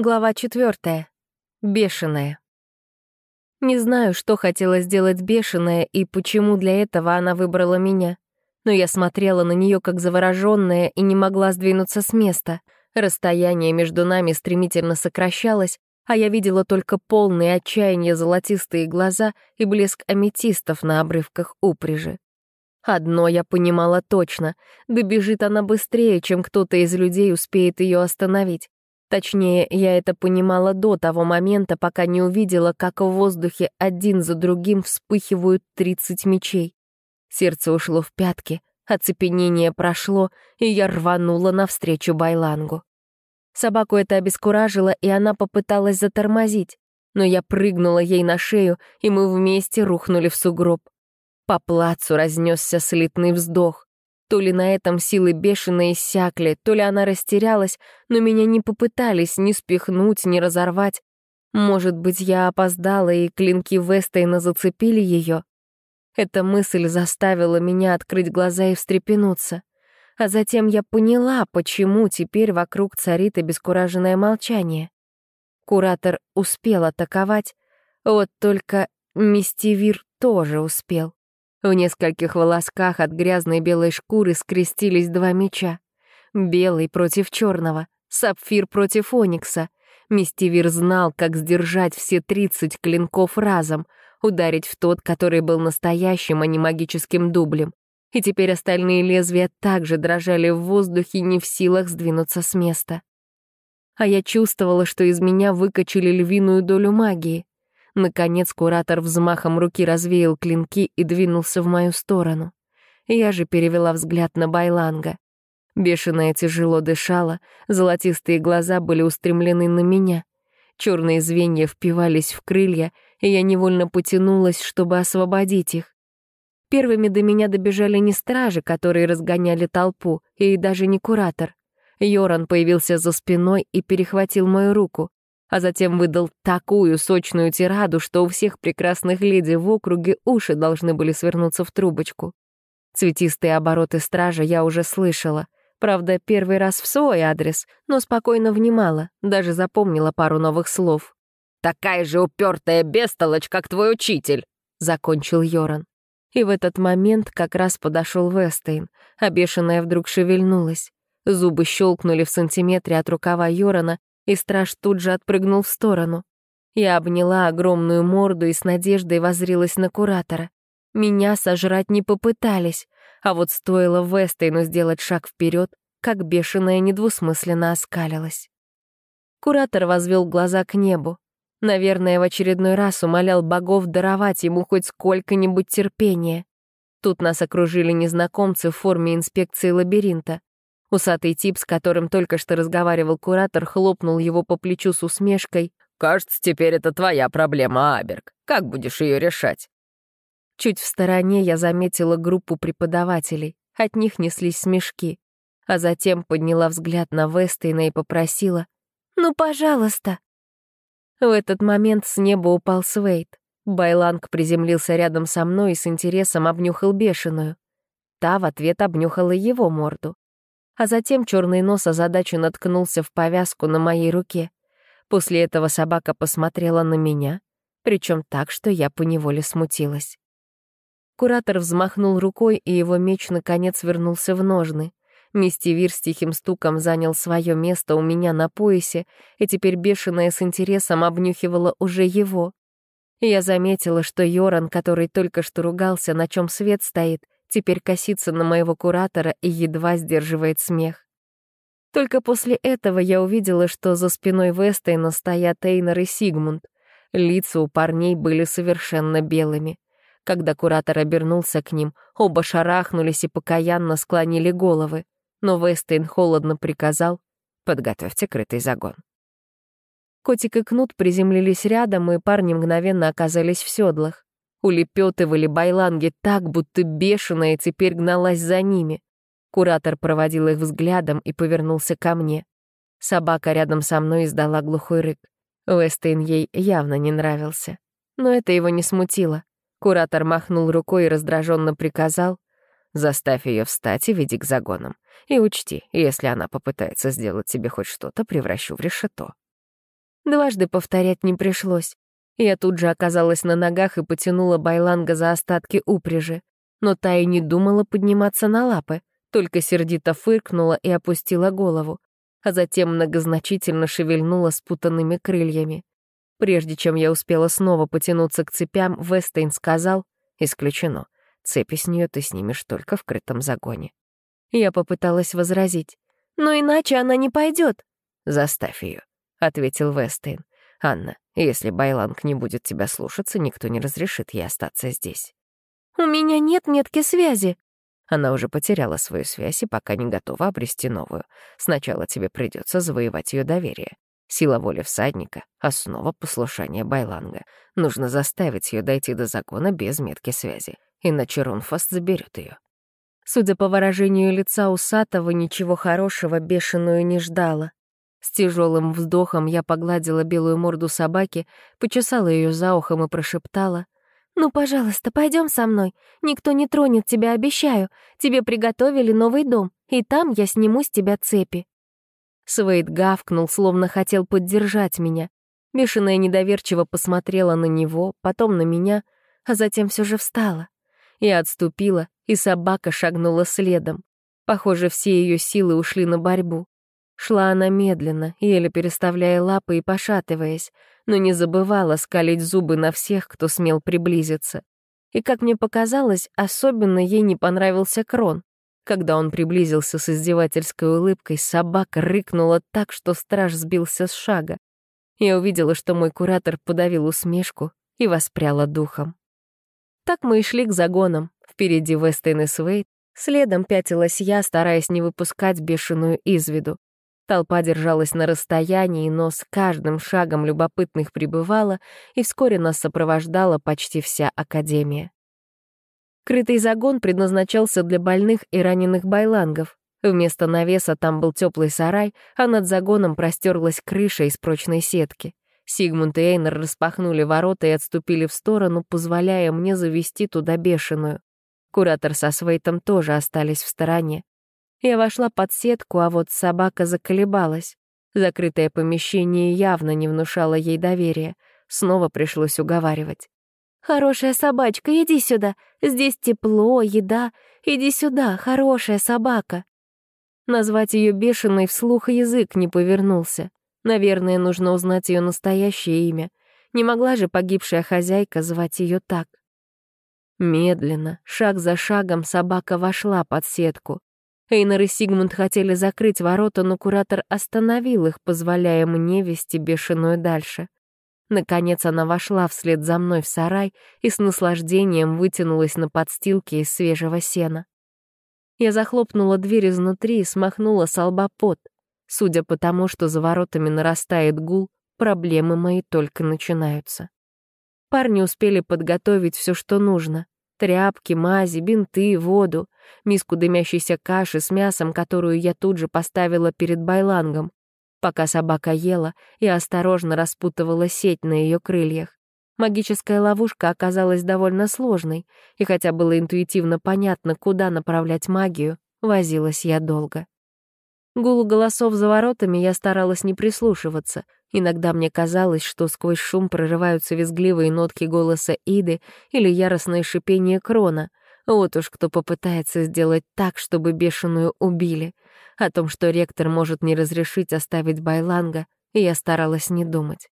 Глава четвертая. Бешеная. Не знаю, что хотела сделать бешеная и почему для этого она выбрала меня. Но я смотрела на нее как завороженная и не могла сдвинуться с места. Расстояние между нами стремительно сокращалось, а я видела только полные отчаяния золотистые глаза и блеск аметистов на обрывках упряжи. Одно я понимала точно — добежит она быстрее, чем кто-то из людей успеет ее остановить. Точнее, я это понимала до того момента, пока не увидела, как в воздухе один за другим вспыхивают 30 мечей. Сердце ушло в пятки, оцепенение прошло, и я рванула навстречу Байлангу. Собаку это обескуражило, и она попыталась затормозить, но я прыгнула ей на шею, и мы вместе рухнули в сугроб. По плацу разнесся слитный вздох. То ли на этом силы бешено иссякли, то ли она растерялась, но меня не попытались ни спихнуть, ни разорвать. Может быть, я опоздала, и клинки Вестейна зацепили ее? Эта мысль заставила меня открыть глаза и встрепенуться. А затем я поняла, почему теперь вокруг царит обескураженное молчание. Куратор успел атаковать, вот только Мистивир тоже успел. В нескольких волосках от грязной белой шкуры скрестились два меча. Белый против черного, сапфир против оникса. Мистивир знал, как сдержать все тридцать клинков разом, ударить в тот, который был настоящим, а не магическим дублем. И теперь остальные лезвия также дрожали в воздухе, не в силах сдвинуться с места. А я чувствовала, что из меня выкачали львиную долю магии. Наконец куратор взмахом руки развеял клинки и двинулся в мою сторону. Я же перевела взгляд на Байланга. Бешеная тяжело дышала, золотистые глаза были устремлены на меня. Черные звенья впивались в крылья, и я невольно потянулась, чтобы освободить их. Первыми до меня добежали не стражи, которые разгоняли толпу, и даже не куратор. Йоран появился за спиной и перехватил мою руку а затем выдал такую сочную тираду, что у всех прекрасных леди в округе уши должны были свернуться в трубочку. Цветистые обороты стража я уже слышала. Правда, первый раз в свой адрес, но спокойно внимала, даже запомнила пару новых слов. «Такая же упертая бестолочь, как твой учитель!» — закончил Йоран. И в этот момент как раз подошел Вестейн, а бешеная вдруг шевельнулась. Зубы щелкнули в сантиметре от рукава Йорана, и страж тут же отпрыгнул в сторону. Я обняла огромную морду и с надеждой возрилась на куратора. Меня сожрать не попытались, а вот стоило Вестейну сделать шаг вперед, как бешеная недвусмысленно оскалилась. Куратор возвел глаза к небу. Наверное, в очередной раз умолял богов даровать ему хоть сколько-нибудь терпения. Тут нас окружили незнакомцы в форме инспекции лабиринта. Усатый тип, с которым только что разговаривал куратор, хлопнул его по плечу с усмешкой. «Кажется, теперь это твоя проблема, Аберг. Как будешь ее решать?» Чуть в стороне я заметила группу преподавателей. От них неслись смешки. А затем подняла взгляд на Вестейна и попросила «Ну, пожалуйста». В этот момент с неба упал Свейт. Байланг приземлился рядом со мной и с интересом обнюхал бешеную. Та в ответ обнюхала его морду а затем черный нос озадаченно наткнулся в повязку на моей руке. После этого собака посмотрела на меня, причем так, что я поневоле смутилась. Куратор взмахнул рукой, и его меч наконец вернулся в ножны. Мистивир с тихим стуком занял свое место у меня на поясе, и теперь бешеная с интересом обнюхивала уже его. Я заметила, что Йоран, который только что ругался, на чем свет стоит, теперь косится на моего куратора и едва сдерживает смех. Только после этого я увидела, что за спиной Вестейна стоят Эйнер и Сигмунд. Лица у парней были совершенно белыми. Когда куратор обернулся к ним, оба шарахнулись и покаянно склонили головы. Но Вестейн холодно приказал «Подготовьте крытый загон». Котик и Кнут приземлились рядом, и парни мгновенно оказались в седлах. Улепетывали байланги так, будто бешеная теперь гналась за ними. Куратор проводил их взглядом и повернулся ко мне. Собака рядом со мной издала глухой рык. Вестейн ей явно не нравился. Но это его не смутило. Куратор махнул рукой и раздраженно приказал «Заставь ее встать и веди к загонам. И учти, если она попытается сделать тебе хоть что-то, превращу в решето». Дважды повторять не пришлось. Я тут же оказалась на ногах и потянула Байланга за остатки упряжи. Но та и не думала подниматься на лапы, только сердито фыркнула и опустила голову, а затем многозначительно шевельнула спутанными крыльями. Прежде чем я успела снова потянуться к цепям, Вестейн сказал «Исключено. Цепи с нее ты снимешь только в крытом загоне». Я попыталась возразить. «Но иначе она не пойдет. «Заставь ее, ответил Вестейн. «Анна, если Байланг не будет тебя слушаться, никто не разрешит ей остаться здесь». «У меня нет метки связи». Она уже потеряла свою связь и пока не готова обрести новую. Сначала тебе придется завоевать ее доверие. Сила воли всадника — основа послушания Байланга. Нужно заставить ее дойти до закона без метки связи, иначе Рунфаст заберет ее. Судя по выражению лица усатого, ничего хорошего бешеную не ждала. С тяжелым вздохом я погладила белую морду собаки, почесала ее за ухом и прошептала. «Ну, пожалуйста, пойдем со мной. Никто не тронет тебя, обещаю. Тебе приготовили новый дом, и там я сниму с тебя цепи». Свейд гавкнул, словно хотел поддержать меня. Бешеная недоверчиво посмотрела на него, потом на меня, а затем все же встала. Я отступила, и собака шагнула следом. Похоже, все ее силы ушли на борьбу. Шла она медленно, еле переставляя лапы и пошатываясь, но не забывала скалить зубы на всех, кто смел приблизиться. И, как мне показалось, особенно ей не понравился Крон. Когда он приблизился с издевательской улыбкой, собака рыкнула так, что страж сбился с шага. Я увидела, что мой куратор подавил усмешку и воспряла духом. Так мы и шли к загонам. Впереди Вестейн и Свейт, следом пятилась я, стараясь не выпускать бешеную из виду. Толпа держалась на расстоянии, но с каждым шагом любопытных прибывала, и вскоре нас сопровождала почти вся Академия. Крытый загон предназначался для больных и раненых байлангов. Вместо навеса там был теплый сарай, а над загоном простерлась крыша из прочной сетки. Сигмунд и Эйнер распахнули ворота и отступили в сторону, позволяя мне завести туда бешеную. Куратор со Свейтом тоже остались в стороне. Я вошла под сетку, а вот собака заколебалась. Закрытое помещение явно не внушало ей доверия. Снова пришлось уговаривать. «Хорошая собачка, иди сюда. Здесь тепло, еда. Иди сюда, хорошая собака». Назвать ее бешеной вслух язык не повернулся. Наверное, нужно узнать ее настоящее имя. Не могла же погибшая хозяйка звать ее так. Медленно, шаг за шагом, собака вошла под сетку. Эйнер и Сигмунд хотели закрыть ворота, но куратор остановил их, позволяя мне вести бешеную дальше. Наконец она вошла вслед за мной в сарай и с наслаждением вытянулась на подстилке из свежего сена. Я захлопнула дверь изнутри и смахнула с лба пот. Судя по тому, что за воротами нарастает гул, проблемы мои только начинаются. Парни успели подготовить все, что нужно. Тряпки, мази, бинты, воду, миску дымящейся каши с мясом, которую я тут же поставила перед байлангом. Пока собака ела, я осторожно распутывала сеть на ее крыльях. Магическая ловушка оказалась довольно сложной, и хотя было интуитивно понятно, куда направлять магию, возилась я долго. Гулу голосов за воротами я старалась не прислушиваться. Иногда мне казалось, что сквозь шум прорываются визгливые нотки голоса Иды или яростное шипение крона. Вот уж кто попытается сделать так, чтобы бешеную убили — о том, что ректор может не разрешить оставить Байланга, я старалась не думать.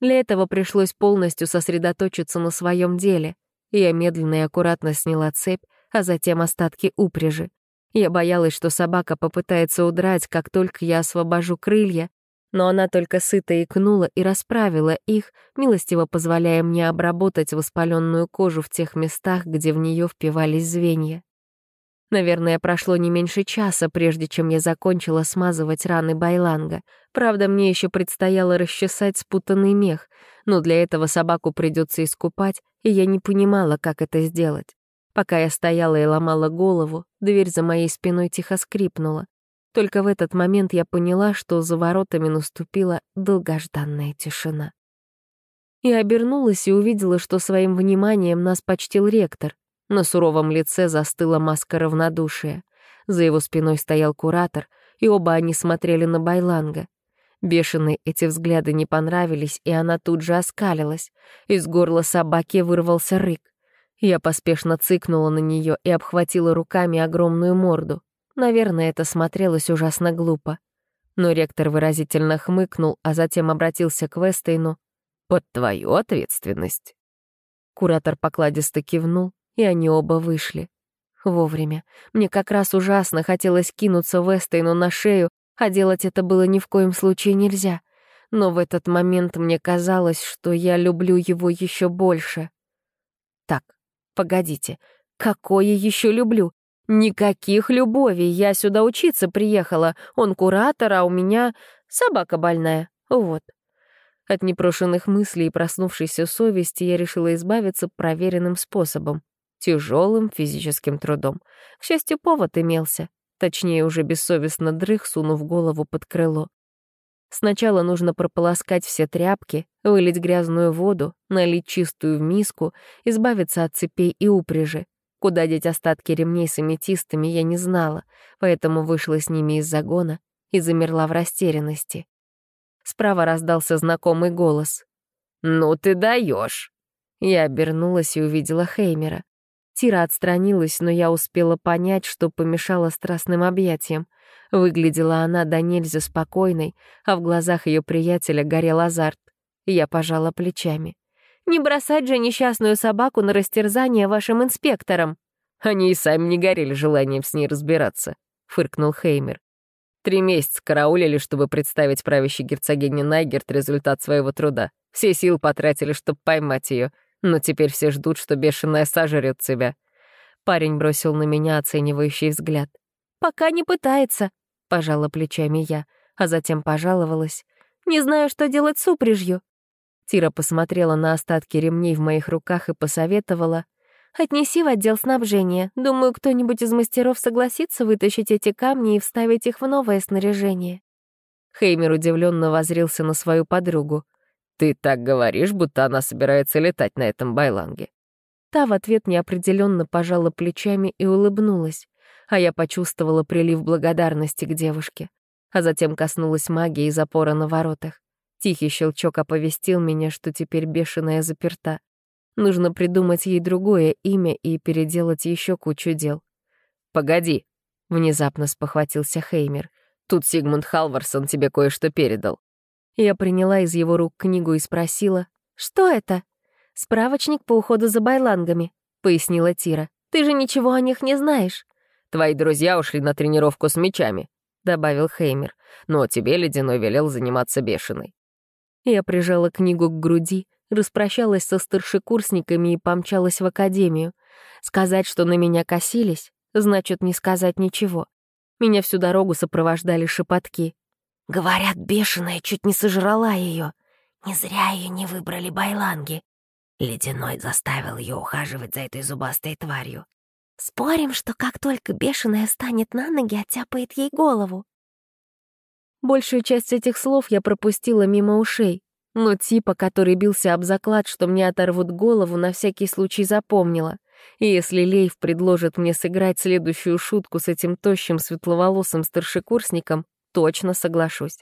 Для этого пришлось полностью сосредоточиться на своем деле. Я медленно и аккуратно сняла цепь, а затем остатки упряжи. Я боялась, что собака попытается удрать, как только я освобожу крылья, но она только сыто икнула и расправила их, милостиво позволяя мне обработать воспаленную кожу в тех местах, где в нее впивались звенья. Наверное, прошло не меньше часа, прежде чем я закончила смазывать раны Байланга. Правда, мне еще предстояло расчесать спутанный мех, но для этого собаку придется искупать, и я не понимала, как это сделать. Пока я стояла и ломала голову, дверь за моей спиной тихо скрипнула. Только в этот момент я поняла, что за воротами наступила долгожданная тишина. Я обернулась и увидела, что своим вниманием нас почтил ректор. На суровом лице застыла маска равнодушия. За его спиной стоял куратор, и оба они смотрели на Байланга. Бешеной эти взгляды не понравились, и она тут же оскалилась. Из горла собаки вырвался рык. Я поспешно цыкнула на нее и обхватила руками огромную морду. Наверное, это смотрелось ужасно глупо. Но ректор выразительно хмыкнул, а затем обратился к Вестейну. «Под твою ответственность». Куратор покладисто кивнул, и они оба вышли. Вовремя. Мне как раз ужасно хотелось кинуться Вестейну на шею, а делать это было ни в коем случае нельзя. Но в этот момент мне казалось, что я люблю его еще больше. Так, погодите, какое еще люблю? Никаких любовей, я сюда учиться приехала, он куратор, а у меня собака больная, вот. От непрошенных мыслей и проснувшейся совести я решила избавиться проверенным способом — тяжелым физическим трудом. К счастью, повод имелся. Точнее, уже бессовестно дрых, сунув голову под крыло. Сначала нужно прополоскать все тряпки, вылить грязную воду, налить чистую в миску, избавиться от цепей и упряжи. Куда деть остатки ремней с аметистами, я не знала, поэтому вышла с ними из загона и замерла в растерянности. Справа раздался знакомый голос. «Ну ты даешь!» Я обернулась и увидела Хеймера. Тира отстранилась, но я успела понять, что помешала страстным объятиям. Выглядела она до нельзя спокойной, а в глазах ее приятеля горел азарт. Я пожала плечами. «Не бросать же несчастную собаку на растерзание вашим инспекторам!» «Они и сами не горели желанием с ней разбираться», — фыркнул Хеймер. «Три месяца караулили, чтобы представить правящей герцогине Найгерт результат своего труда. Все силы потратили, чтобы поймать ее. Но теперь все ждут, что бешеная сожрет тебя. Парень бросил на меня оценивающий взгляд. «Пока не пытается», — пожала плечами я, а затем пожаловалась. «Не знаю, что делать с упряжью». Тира посмотрела на остатки ремней в моих руках и посоветовала. «Отнеси в отдел снабжения. Думаю, кто-нибудь из мастеров согласится вытащить эти камни и вставить их в новое снаряжение». Хеймер удивленно возрился на свою подругу. «Ты так говоришь, будто она собирается летать на этом байланге». Та в ответ неопределенно пожала плечами и улыбнулась, а я почувствовала прилив благодарности к девушке, а затем коснулась магии запора на воротах. Тихий щелчок оповестил меня, что теперь бешеная заперта. Нужно придумать ей другое имя и переделать еще кучу дел. «Погоди», — внезапно спохватился Хеймер. «Тут Сигмунд Халварсон тебе кое-что передал». Я приняла из его рук книгу и спросила, «Что это?» «Справочник по уходу за байлангами», — пояснила Тира. «Ты же ничего о них не знаешь». «Твои друзья ушли на тренировку с мечами», — добавил Хеймер. «Но тебе Ледяной велел заниматься бешеной». Я прижала книгу к груди, распрощалась со старшекурсниками и помчалась в академию. Сказать, что на меня косились, значит не сказать ничего. Меня всю дорогу сопровождали шепотки. Говорят, бешеная чуть не сожрала ее. Не зря ее не выбрали байланги. Ледяной заставил ее ухаживать за этой зубастой тварью. Спорим, что как только бешеная станет на ноги, оттяпает ей голову. Большую часть этих слов я пропустила мимо ушей, но типа, который бился об заклад, что мне оторвут голову, на всякий случай запомнила. И если Лейв предложит мне сыграть следующую шутку с этим тощим светловолосым старшекурсником, точно соглашусь.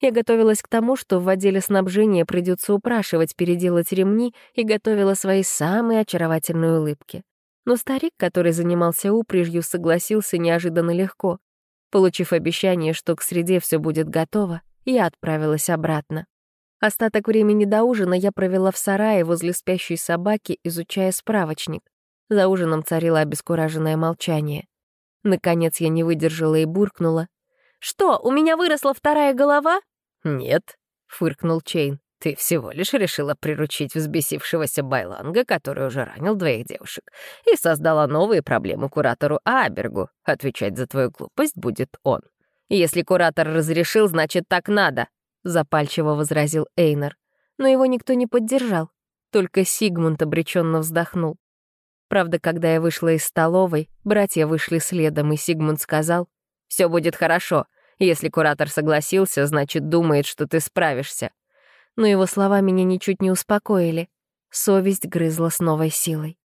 Я готовилась к тому, что в отделе снабжения придется упрашивать переделать ремни и готовила свои самые очаровательные улыбки. Но старик, который занимался упряжью, согласился неожиданно легко. Получив обещание, что к среде все будет готово, я отправилась обратно. Остаток времени до ужина я провела в сарае возле спящей собаки, изучая справочник. За ужином царило обескураженное молчание. Наконец я не выдержала и буркнула. «Что, у меня выросла вторая голова?» «Нет», — фыркнул Чейн. «Ты всего лишь решила приручить взбесившегося Байланга, который уже ранил двоих девушек, и создала новые проблемы куратору Абергу. Отвечать за твою глупость будет он. Если куратор разрешил, значит, так надо», — запальчиво возразил Эйнер. Но его никто не поддержал. Только Сигмунд обреченно вздохнул. Правда, когда я вышла из столовой, братья вышли следом, и Сигмунд сказал, «Все будет хорошо. Если куратор согласился, значит, думает, что ты справишься. Но его слова меня ничуть не успокоили. Совесть грызла с новой силой.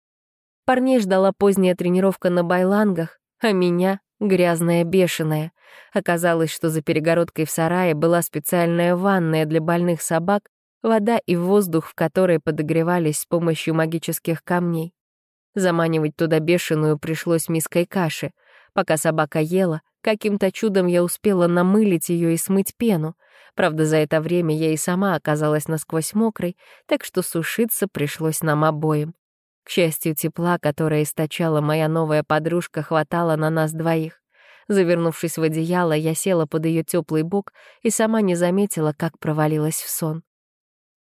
Парней ждала поздняя тренировка на байлангах, а меня — грязная бешеная. Оказалось, что за перегородкой в сарае была специальная ванная для больных собак, вода и воздух, в которой подогревались с помощью магических камней. Заманивать туда бешеную пришлось миской каши. Пока собака ела, каким-то чудом я успела намылить ее и смыть пену. Правда, за это время я и сама оказалась насквозь мокрой, так что сушиться пришлось нам обоим. К счастью, тепла, которое источала моя новая подружка, хватало на нас двоих. Завернувшись в одеяло, я села под ее теплый бок и сама не заметила, как провалилась в сон.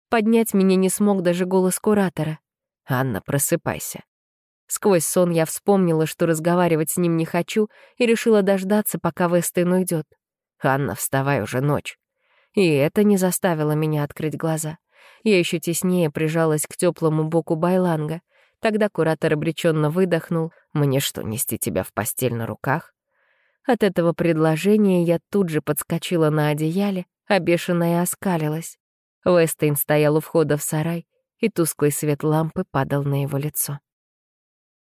Поднять меня не смог даже голос куратора. «Анна, просыпайся». Сквозь сон я вспомнила, что разговаривать с ним не хочу, и решила дождаться, пока Вестейн уйдет. «Анна, вставай уже ночь». И это не заставило меня открыть глаза. Я еще теснее прижалась к теплому боку Байланга — Тогда куратор обреченно выдохнул. «Мне что, нести тебя в постель на руках?» От этого предложения я тут же подскочила на одеяле, а бешеная оскалилась. Уэстейн стоял у входа в сарай, и тусклый свет лампы падал на его лицо.